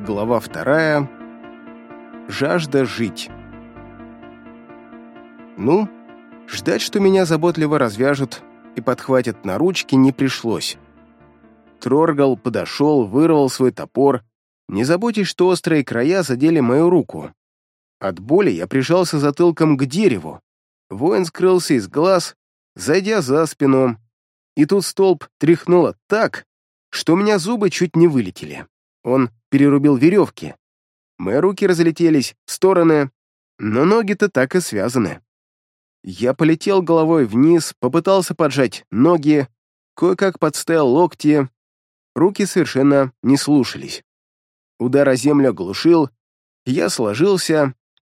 Глава вторая. Жажда жить. Ну, ждать, что меня заботливо развяжут и подхватят на ручки, не пришлось. Троргал подошел, вырвал свой топор, не заботясь, что острые края задели мою руку. От боли я прижался затылком к дереву. Воин скрылся из глаз, зайдя за спину. И тут столб тряхнуло так, что у меня зубы чуть не вылетели. Он перерубил веревки. Мои руки разлетелись в стороны, но ноги-то так и связаны. Я полетел головой вниз, попытался поджать ноги, кое-как подставил локти. Руки совершенно не слушались. Удар о землю оглушил, я сложился,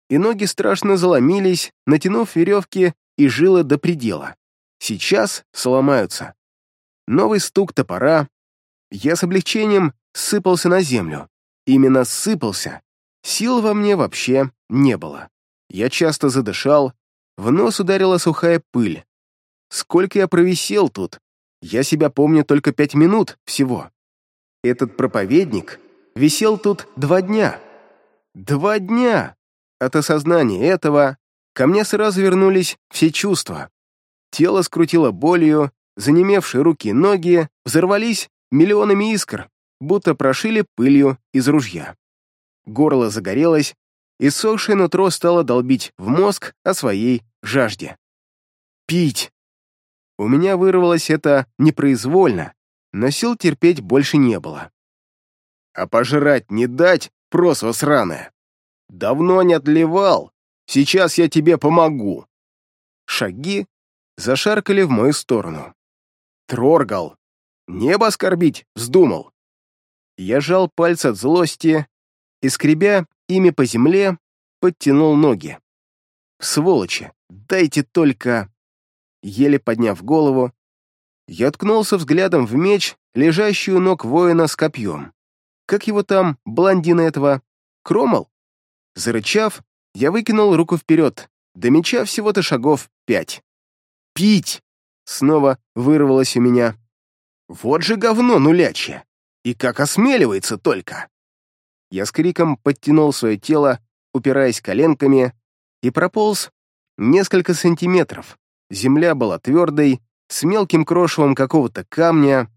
и ноги страшно заломились, натянув веревки и жилы до предела. Сейчас сломаются. Новый стук топора, я с облегчением сыпался на землю. Именно сыпался. Сил во мне вообще не было. Я часто задышал, в нос ударила сухая пыль. Сколько я провисел тут? Я себя помню только пять минут всего. Этот проповедник висел тут два дня. Два дня! От осознания этого ко мне сразу вернулись все чувства. Тело скрутило болью, занемевшие руки и ноги взорвались миллионами искр, будто прошили пылью из ружья. Горло загорелось, и сохшее нутро стало долбить в мозг о своей жажде. «Пить!» У меня вырвалось это непроизвольно, но сил терпеть больше не было. «А пожрать не дать, просва сраная! Давно не отливал, сейчас я тебе помогу!» Шаги зашаркали в мою сторону. Троргал, Небо оскорбить вздумал. Я жал пальцы от злости и, скребя ими по земле, подтянул ноги. Сволочи, дайте только... Еле подняв голову, я ткнулся взглядом в меч, лежащий у ног воина с копьем. Как его там, блондина этого? Кромал? Зарычав, я выкинул руку вперед. До меча всего-то шагов пять. «Пить!» — снова вырвалось у меня. Вот же говно нулячье! И как осмеливается только!» Я с криком подтянул свое тело, упираясь коленками, и прополз несколько сантиметров. Земля была твердой, с мелким крошевом какого-то камня.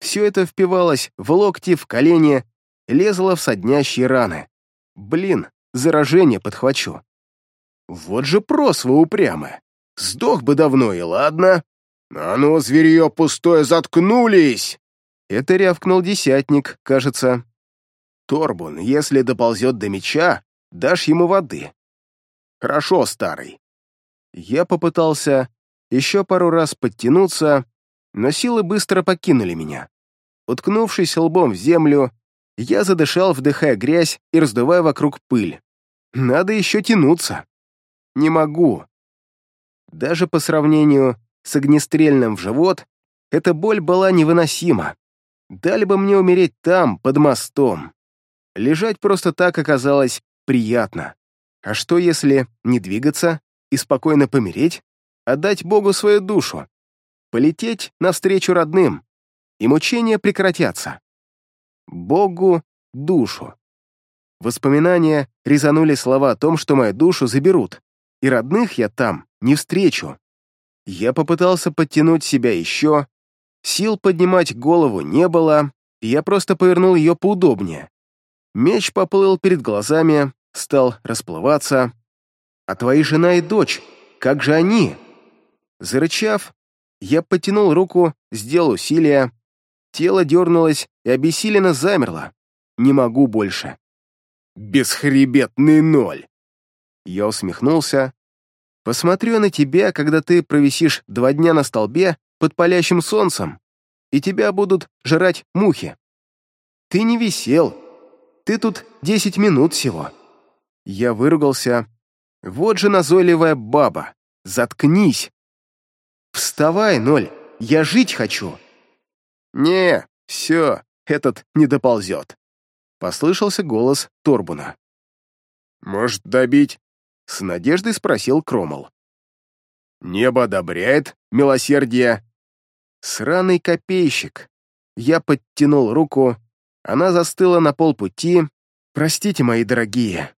Все это впивалось в локти, в колени, лезло в соднящие раны. Блин, заражение подхвачу. Вот же прос вы упрямы. Сдох бы давно, и ладно. «А ну, зверье пустое, заткнулись!» Это рявкнул десятник, кажется. «Торбун, если доползет до меча, дашь ему воды». «Хорошо, старый». Я попытался еще пару раз подтянуться, но силы быстро покинули меня. Уткнувшись лбом в землю, я задышал, вдыхая грязь и раздувая вокруг пыль. Надо еще тянуться. Не могу. Даже по сравнению с огнестрельным в живот, эта боль была невыносима. Дали бы мне умереть там, под мостом. Лежать просто так оказалось приятно. А что, если не двигаться и спокойно помереть, отдать Богу свою душу, полететь навстречу родным, и мучения прекратятся? Богу душу. Воспоминания резанули слова о том, что мою душу заберут, и родных я там не встречу. Я попытался подтянуть себя еще, сил поднимать голову не было, и я просто повернул ее поудобнее. Меч поплыл перед глазами, стал расплываться. «А твои жена и дочь, как же они?» Зарычав, я потянул руку, сделал усилие. Тело дернулось и обессиленно замерло. Не могу больше. «Бесхребетный ноль!» Я усмехнулся, Посмотрю на тебя, когда ты провисишь два дня на столбе под палящим солнцем, и тебя будут жрать мухи. Ты не висел. Ты тут десять минут всего. Я выругался. Вот же назойливая баба. Заткнись. Вставай, Ноль. Я жить хочу. Не, все, этот не доползет. Послышался голос Торбуна. Может, добить? — с надеждой спросил Кромол. «Небо одобряет милосердие». «Сраный копейщик». Я подтянул руку, она застыла на полпути. «Простите, мои дорогие».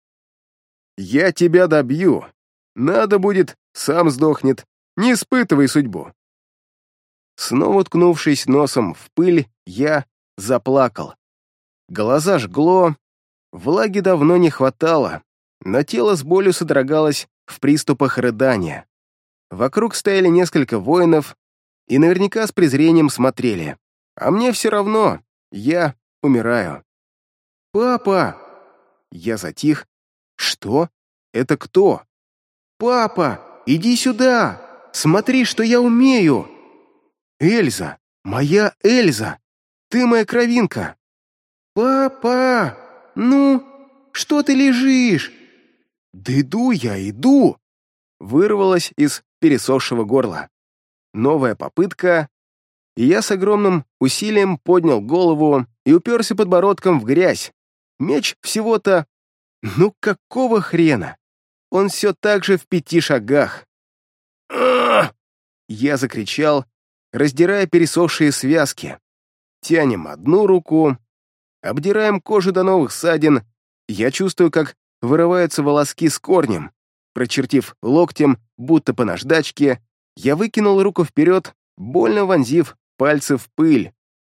«Я тебя добью. Надо будет, сам сдохнет. Не испытывай судьбу». Снова ткнувшись носом в пыль, я заплакал. Глаза жгло, влаги давно не хватало, но тело с болью содрогалось в приступах рыдания. Вокруг стояли несколько воинов и наверняка с презрением смотрели. А мне все равно, я умираю. «Папа!» Я затих. «Что? Это кто?» «Папа, иди сюда! Смотри, что я умею!» «Эльза! Моя Эльза! Ты моя кровинка!» «Папа! Ну, что ты лежишь? «Да иду я, иду!» вырвалась из пересохшего горла. Новая попытка, и я с огромным усилием поднял голову и уперся подбородком в грязь. Меч всего-то... Ну какого хрена? Он все так же в пяти шагах. Я закричал, раздирая пересохшие связки. Тянем одну руку, обдираем кожу до новых ссадин. Я чувствую, как вырываются волоски с корнем. Прочертив локтем, будто по наждачке, я выкинул руку вперед, больно вонзив пальцы в пыль.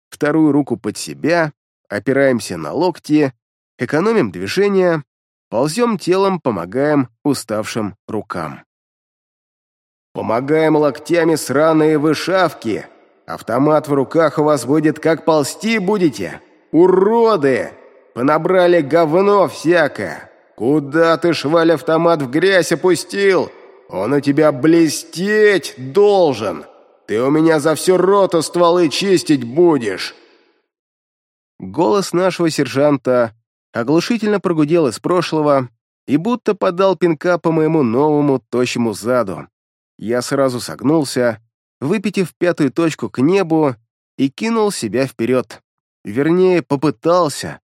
Вторую руку под себя, опираемся на локти, экономим движение, ползем телом, помогаем уставшим рукам. «Помогаем локтями сраные вышавки! Автомат в руках у вас будет, как ползти будете! Уроды! Понабрали говно всякое!» Куда ты, шваль, автомат в грязь опустил? Он у тебя блестеть должен. Ты у меня за всю роту стволы чистить будешь. Голос нашего сержанта оглушительно прогудел из прошлого и будто подал пинка по моему новому тощему заду. Я сразу согнулся, выпитив пятую точку к небу и кинул себя вперед. Вернее, попытался,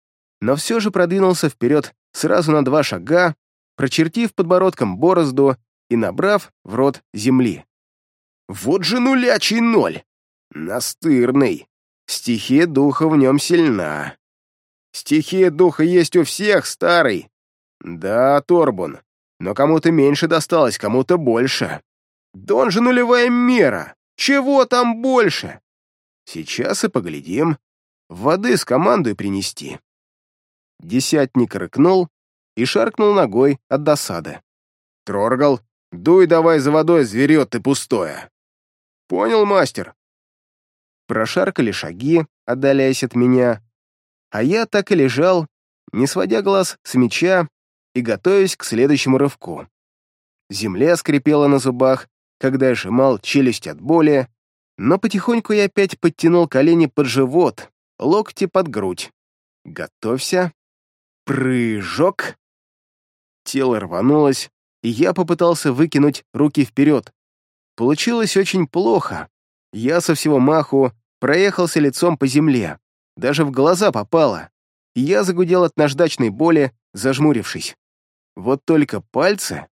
но все же продвинулся вперед сразу на два шага, прочертив подбородком борозду и набрав в рот земли. «Вот же нулячий ноль! Настырный! Стихия духа в нем сильна!» «Стихия духа есть у всех, старый!» «Да, Торбун, но кому-то меньше досталось, кому-то больше!» «Да он же нулевая мера! Чего там больше?» «Сейчас и поглядим. Воды с командой принести!» Десятник рыкнул и шаркнул ногой от досады. Троргал, дуй давай за водой, зверё ты пустое. Понял, мастер? Прошаркали шаги, отдаляясь от меня, а я так и лежал, не сводя глаз с меча и готовясь к следующему рывку. Земля скрипела на зубах, когда я сжимал челюсть от боли, но потихоньку я опять подтянул колени под живот, локти под грудь. «Готовься!» Прыжок. Тело рванулось, и я попытался выкинуть руки вперед. Получилось очень плохо. Я со всего маху проехался лицом по земле. Даже в глаза попало. Я загудел от наждачной боли, зажмурившись. Вот только пальцы...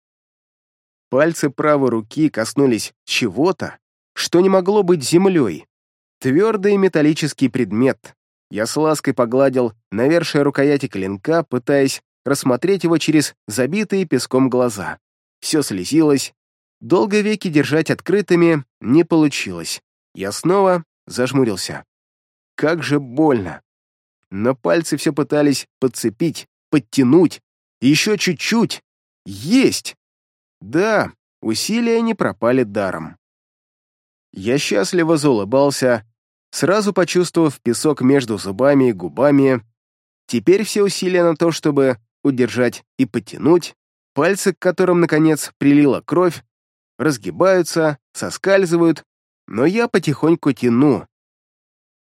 Пальцы правой руки коснулись чего-то, что не могло быть землей. Твердый металлический предмет. Я с лаской погладил навершие рукояти клинка, пытаясь рассмотреть его через забитые песком глаза. Все слезилось. Долго веки держать открытыми не получилось. Я снова зажмурился. Как же больно. Но пальцы все пытались подцепить, подтянуть. Еще чуть-чуть. Есть! Да, усилия не пропали даром. Я счастливо заулыбался, сразу почувствовав песок между зубами и губами. Теперь все усилия на то, чтобы удержать и потянуть пальцы, к которым, наконец, прилила кровь, разгибаются, соскальзывают, но я потихоньку тяну.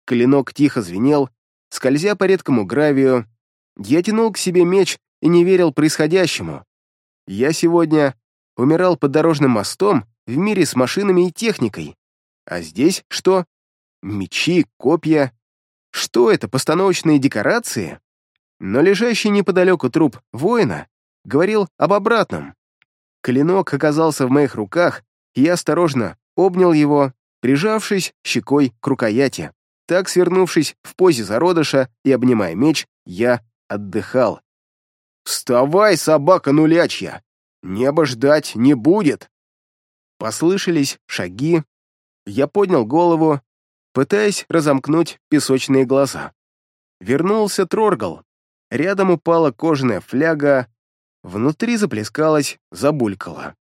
Клинок тихо звенел, скользя по редкому гравию. Я тянул к себе меч и не верил происходящему. Я сегодня умирал под дорожным мостом в мире с машинами и техникой. А здесь что? Мечи, копья. Что это, постановочные декорации? Но лежащий неподалеку труп воина говорил об обратном. Клинок оказался в моих руках, и я осторожно обнял его, прижавшись щекой к рукояти. Так, свернувшись в позе зародыша и обнимая меч, я отдыхал. «Вставай, собака нулячья! Небо ждать не будет!» Послышались шаги. Я поднял голову пытаясь разомкнуть песочные глаза. Вернулся Троргал. Рядом упала кожаная фляга, внутри заплескалась, забулькала.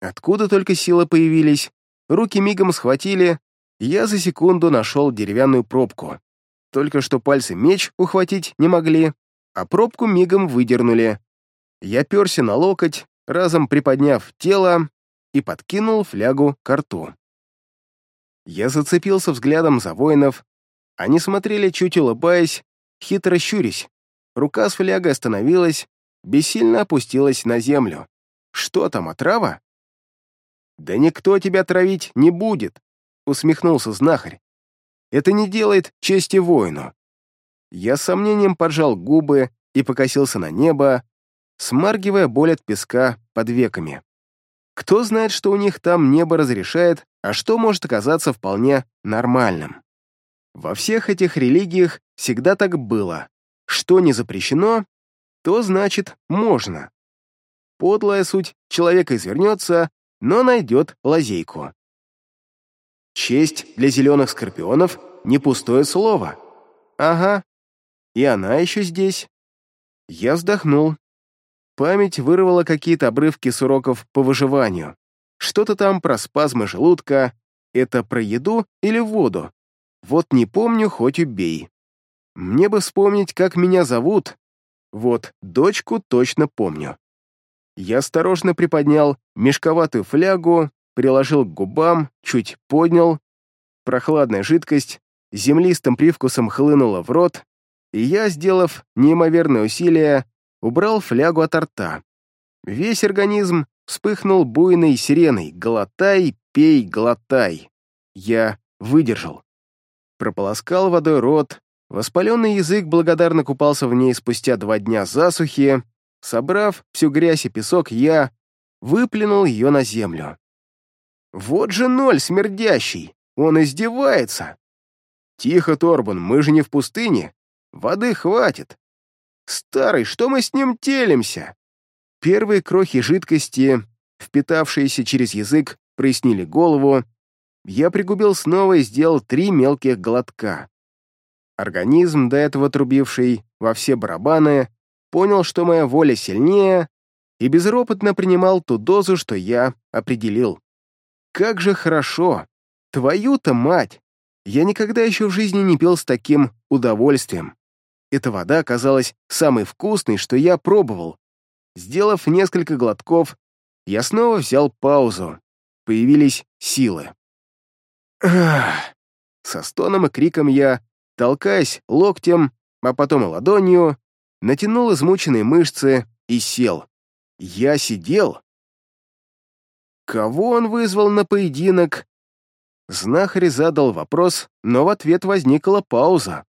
Откуда только силы появились, руки мигом схватили, я за секунду нашел деревянную пробку. Только что пальцы меч ухватить не могли, а пробку мигом выдернули. Я перся на локоть, разом приподняв тело и подкинул флягу к рту. Я зацепился взглядом за воинов. Они смотрели, чуть улыбаясь, хитро щурясь. Рука с флягой остановилась, бессильно опустилась на землю. «Что там, отрава?» «Да никто тебя травить не будет», — усмехнулся знахарь. «Это не делает чести воину». Я с сомнением поджал губы и покосился на небо, смаргивая боль от песка под веками. Кто знает, что у них там небо разрешает, а что может оказаться вполне нормальным. Во всех этих религиях всегда так было. Что не запрещено, то значит можно. Подлая суть человека извернется, но найдет лазейку. Честь для зеленых скорпионов — не пустое слово. Ага, и она еще здесь. Я вздохнул. Память вырвала какие-то обрывки с уроков по выживанию. Что-то там про спазмы желудка. Это про еду или воду? Вот не помню, хоть убей. Мне бы вспомнить, как меня зовут. Вот, дочку точно помню. Я осторожно приподнял мешковатую флягу, приложил к губам, чуть поднял. Прохладная жидкость землистым привкусом хлынула в рот, и я, сделав неимоверное усилие, убрал флягу от рта. Весь организм вспыхнул буйной сиреной «Глотай, пей, глотай». Я выдержал. Прополоскал водой рот, воспаленный язык благодарно купался в ней спустя два дня засухи, собрав всю грязь и песок, я выплюнул ее на землю. «Вот же ноль смердящий! Он издевается!» «Тихо, Торбун, мы же не в пустыне. Воды хватит. Старый, что мы с ним телимся? Первые крохи жидкости, впитавшиеся через язык, прояснили голову. Я пригубил снова и сделал три мелких глотка. Организм, до этого трубивший во все барабаны, понял, что моя воля сильнее, и безропотно принимал ту дозу, что я определил. Как же хорошо! Твою-то мать! Я никогда еще в жизни не пил с таким удовольствием. Эта вода оказалась самой вкусной, что я пробовал. Сделав несколько глотков, я снова взял паузу. Появились силы. Ах! Со стоном и криком я, толкаясь локтем, а потом и ладонью, натянул измученные мышцы и сел. Я сидел. Кого он вызвал на поединок? Знахарь задал вопрос, но в ответ возникла пауза.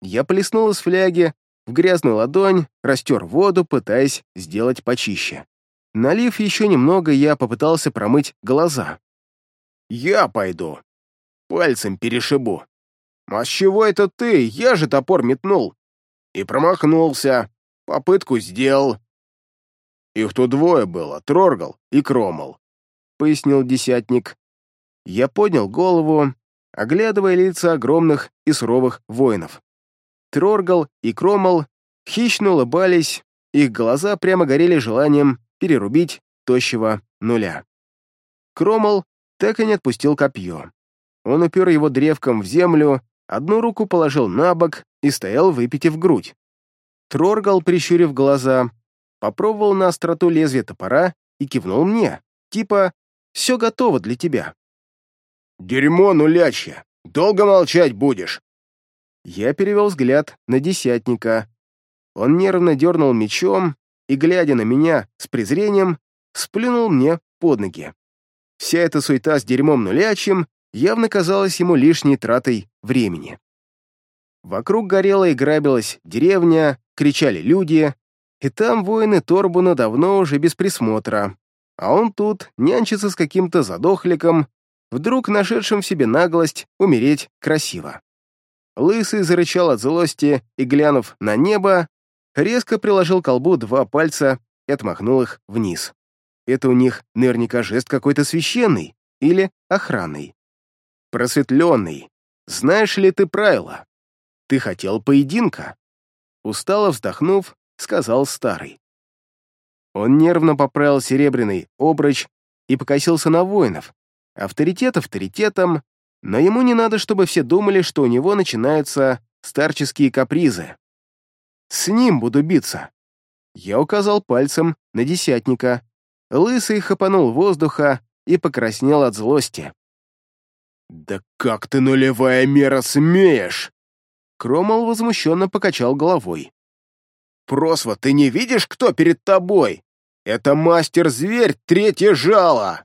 Я плеснул из фляги в грязную ладонь, растер воду, пытаясь сделать почище. Налив еще немного, я попытался промыть глаза. «Я пойду. Пальцем перешибу. А с чего это ты? Я же топор метнул. И промахнулся. Попытку сделал». «Их тут двое было, Троргал и Кромал», — пояснил десятник. Я поднял голову, оглядывая лица огромных и суровых воинов. Троргал и Кромал хищно улыбались, их глаза прямо горели желанием перерубить тощего нуля. Кромал так и не отпустил копье. Он упер его древком в землю, одну руку положил на бок и стоял, выпитив грудь. Троргал, прищурив глаза, попробовал на остроту лезвия топора и кивнул мне, типа «все готово для тебя». «Дерьмо нулячье! Долго молчать будешь!» Я перевел взгляд на десятника. Он нервно дернул мечом и, глядя на меня с презрением, сплюнул мне под ноги. Вся эта суета с дерьмом нулячим явно казалась ему лишней тратой времени. Вокруг горела и грабилась деревня, кричали люди, и там воины Торбуна давно уже без присмотра. А он тут нянчится с каким-то задохликом, вдруг нашедшим в себе наглость умереть красиво. Лысый зарычал от злости и, глянув на небо, резко приложил к колбу два пальца и отмахнул их вниз. Это у них наверняка жест какой-то священный или охранный. Просветленный, знаешь ли ты правила? Ты хотел поединка? Устало вздохнув, сказал старый. Он нервно поправил серебряный обруч и покосился на воинов. Авторитет авторитетом, но ему не надо, чтобы все думали, что у него начинаются старческие капризы. «С ним буду биться!» Я указал пальцем на десятника. Лысый хапанул воздуха и покраснел от злости. «Да как ты, нулевая мера, смеешь?» Кромол возмущенно покачал головой. «Просва, ты не видишь, кто перед тобой? Это мастер-зверь, третье жало!»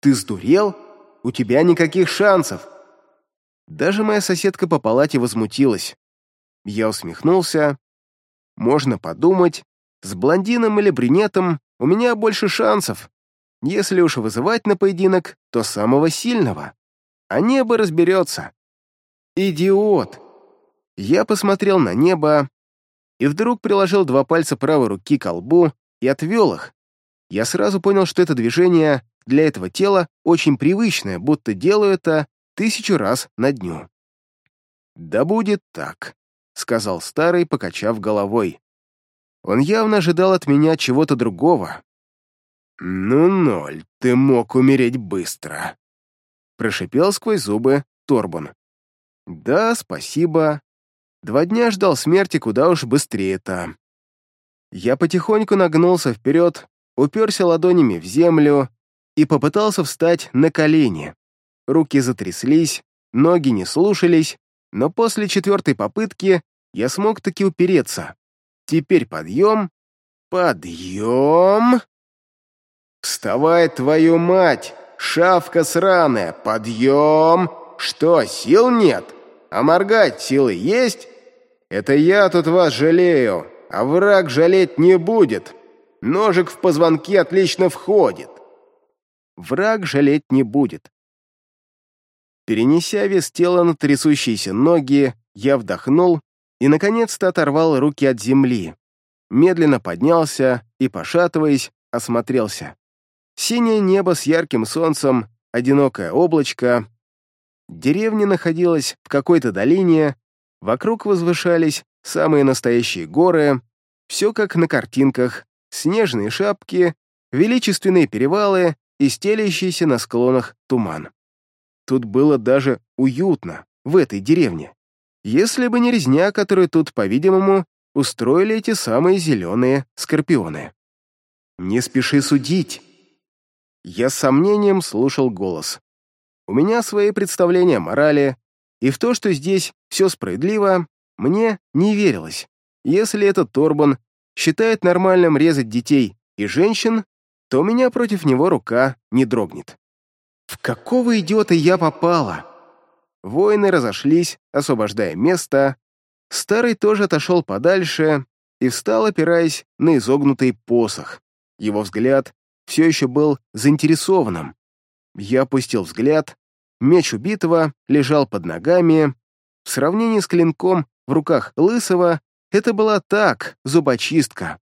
«Ты сдурел? У тебя никаких шансов!» Даже моя соседка по палате возмутилась. Я усмехнулся. «Можно подумать, с блондином или брюнетом у меня больше шансов. Если уж вызывать на поединок, то самого сильного. А небо разберется». «Идиот!» Я посмотрел на небо и вдруг приложил два пальца правой руки к лбу и отвел их. Я сразу понял, что это движение для этого тела очень привычное, будто делаю это тысячу раз на дню. «Да будет так», — сказал старый, покачав головой. Он явно ожидал от меня чего-то другого. «Ну, Ноль, ты мог умереть быстро», — прошипел сквозь зубы Торбан. «Да, спасибо. Два дня ждал смерти куда уж быстрее-то». Я потихоньку нагнулся вперед, уперся ладонями в землю и попытался встать на колени. Руки затряслись, ноги не слушались, но после четвертой попытки я смог таки упереться. Теперь подъем. Подъем. Вставай, твою мать! Шавка сраная! Подъем! Что, сил нет? А моргать силы есть? Это я тут вас жалею, а враг жалеть не будет. Ножик в позвонке отлично входит враг жалеть не будет. Перенеся вес тела на трясущиеся ноги, я вдохнул и, наконец-то, оторвал руки от земли. Медленно поднялся и, пошатываясь, осмотрелся. Синее небо с ярким солнцем, одинокое облачко. Деревня находилась в какой-то долине, вокруг возвышались самые настоящие горы, все как на картинках, снежные шапки, величественные перевалы и стелящийся на склонах туман. Тут было даже уютно, в этой деревне, если бы не резня, которую тут, по-видимому, устроили эти самые зеленые скорпионы. «Не спеши судить!» Я с сомнением слушал голос. У меня свои представления о морали, и в то, что здесь все справедливо, мне не верилось. Если этот Торбан считает нормальным резать детей и женщин, то у меня против него рука не дрогнет. В какого идиота я попала? Воины разошлись, освобождая место. Старый тоже отошел подальше и встал, опираясь на изогнутый посох. Его взгляд все еще был заинтересованным. Я опустил взгляд. Меч убитого лежал под ногами. В сравнении с клинком в руках Лысого это была так, зубочистка.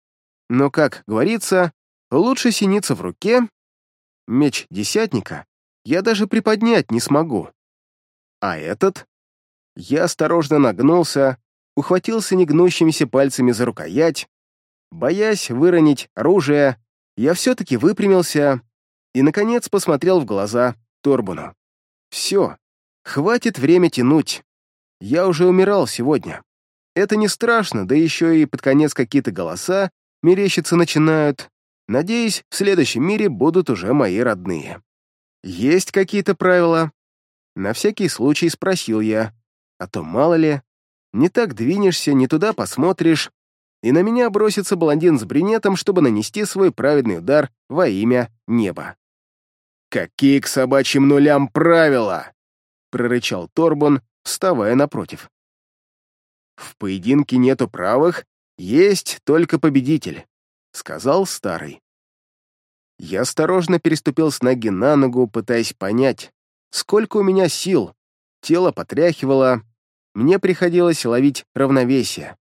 Но, как говорится, Лучше синица в руке. Меч десятника я даже приподнять не смогу. А этот? Я осторожно нагнулся, ухватился негнущимися пальцами за рукоять. Боясь выронить оружие, я все-таки выпрямился и, наконец, посмотрел в глаза Торбуну. «Все, хватит время тянуть. Я уже умирал сегодня. Это не страшно, да еще и под конец какие-то голоса мерещиться начинают. Надеюсь, в следующем мире будут уже мои родные. Есть какие-то правила? На всякий случай спросил я, а то мало ли. Не так двинешься, не туда посмотришь, и на меня бросится блондин с бринетом, чтобы нанести свой праведный удар во имя неба. «Какие к собачьим нулям правила!» — прорычал Торбон, вставая напротив. «В поединке нету правых, есть только победитель сказал старый. Я осторожно переступил с ноги на ногу, пытаясь понять, сколько у меня сил. Тело потряхивало, мне приходилось ловить равновесие.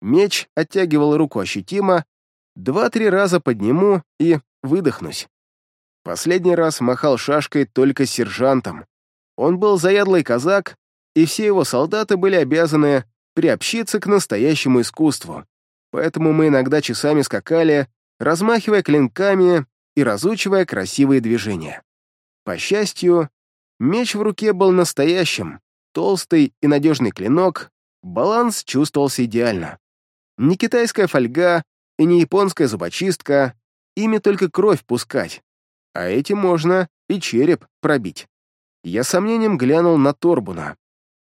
Меч оттягивал руку ощутимо, два-три раза подниму и выдохнусь. Последний раз махал шашкой только сержантом. Он был заядлый казак, и все его солдаты были обязаны приобщиться к настоящему искусству поэтому мы иногда часами скакали, размахивая клинками и разучивая красивые движения. По счастью, меч в руке был настоящим, толстый и надежный клинок, баланс чувствовался идеально. Не китайская фольга и не японская зубочистка, ими только кровь пускать, а этим можно и череп пробить. Я сомнением глянул на Торбуна.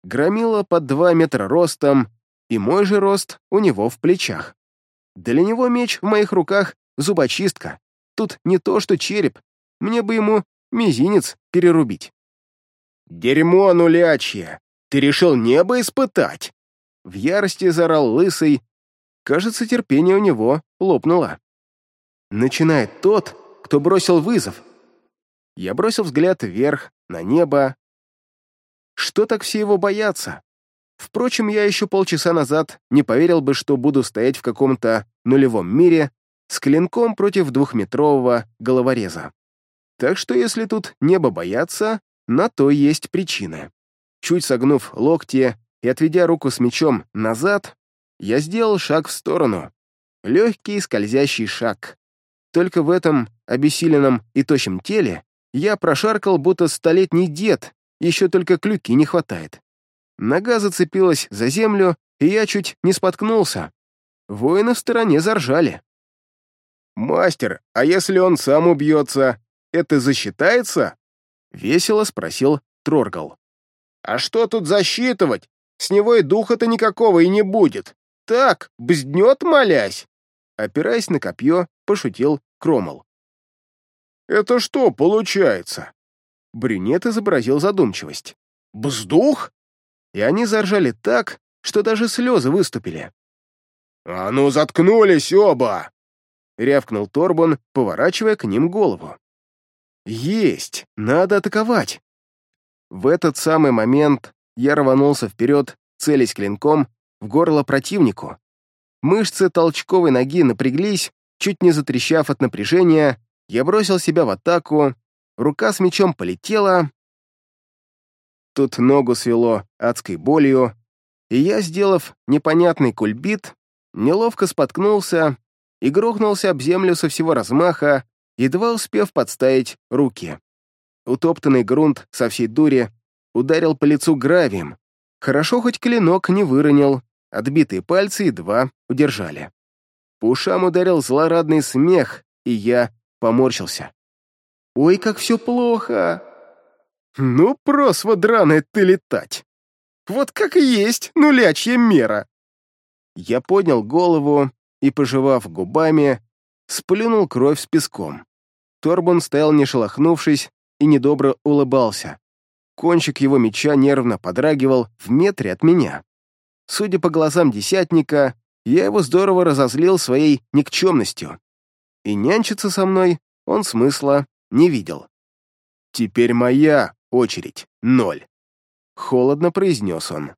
Громила под два метра ростом, и мой же рост у него в плечах. Для него меч в моих руках — зубочистка. Тут не то что череп, мне бы ему мизинец перерубить. «Дерьмо нулячье! Ты решил небо испытать!» В ярости заорал лысый. Кажется, терпение у него лопнуло. Начинает тот, кто бросил вызов. Я бросил взгляд вверх, на небо. Что так все его боятся? Впрочем, я еще полчаса назад не поверил бы, что буду стоять в каком-то нулевом мире с клинком против двухметрового головореза. Так что если тут небо бояться, на то есть причины. Чуть согнув локти и отведя руку с мечом назад, я сделал шаг в сторону. Легкий скользящий шаг. Только в этом обессиленном и тощем теле я прошаркал, будто столетний дед, еще только клюки не хватает. Нога зацепилась за землю, и я чуть не споткнулся. Воины в стороне заржали. «Мастер, а если он сам убьется, это засчитается?» — весело спросил Троргал. «А что тут засчитывать? С него и духа-то никакого и не будет. Так, бзднет, молясь!» Опираясь на копье, пошутил Кромол. «Это что получается?» Брюнет изобразил задумчивость. «Бздух?» и они заржали так, что даже слезы выступили. «А ну, заткнулись оба!» — рявкнул Торбон, поворачивая к ним голову. «Есть! Надо атаковать!» В этот самый момент я рванулся вперед, целясь клинком в горло противнику. Мышцы толчковой ноги напряглись, чуть не затрещав от напряжения, я бросил себя в атаку, рука с мечом полетела, Тут ногу свело адской болью, и я, сделав непонятный кульбит, неловко споткнулся и грохнулся об землю со всего размаха, едва успев подставить руки. Утоптанный грунт со всей дури ударил по лицу гравием. Хорошо хоть клинок не выронил, отбитые пальцы едва удержали. По ушам ударил злорадный смех, и я поморщился. «Ой, как все плохо!» Ну, просто драная ты летать! Вот как и есть нулячья мера!» Я поднял голову и, пожевав губами, сплюнул кровь с песком. Торбун стоял не шелохнувшись и недобро улыбался. Кончик его меча нервно подрагивал в метре от меня. Судя по глазам десятника, я его здорово разозлил своей никчемностью. И нянчиться со мной он смысла не видел. «Теперь моя Очередь — ноль. Холодно произнес он.